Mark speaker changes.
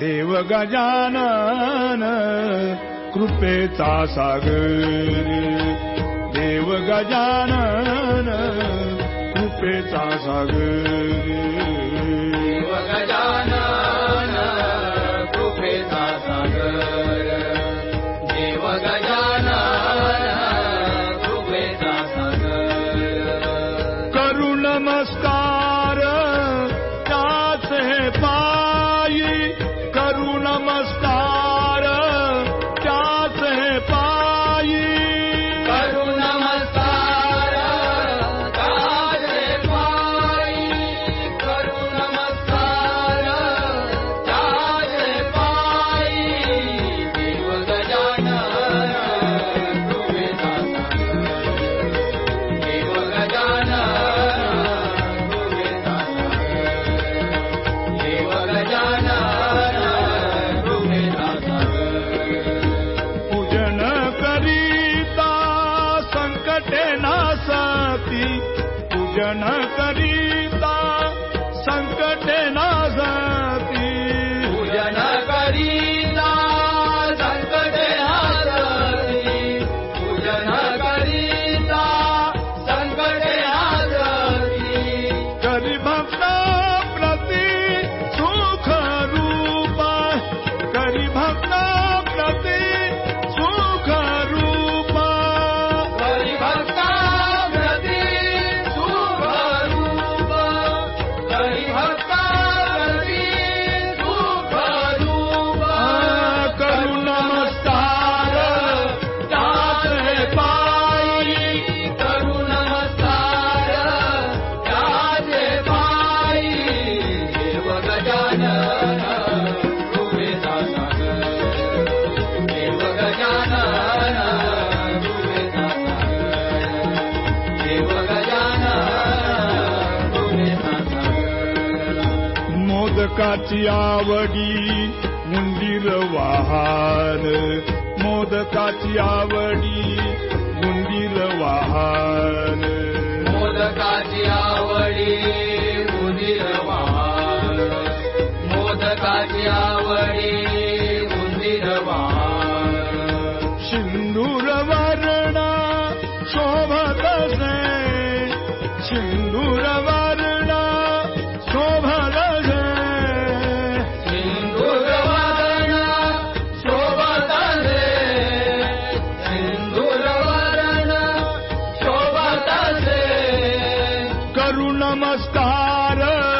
Speaker 1: देव गजानन कृपेचा सागर। देव गजानन कृपेचा सागर सरस्वती पूजन करी मोदकाची आवडी उंदीर वाहन.
Speaker 2: मोदकाची आवडी उंदीर वाहन. मोदकाची आवडी उंदीर वाहन.
Speaker 1: मोदकाची आवडी करितो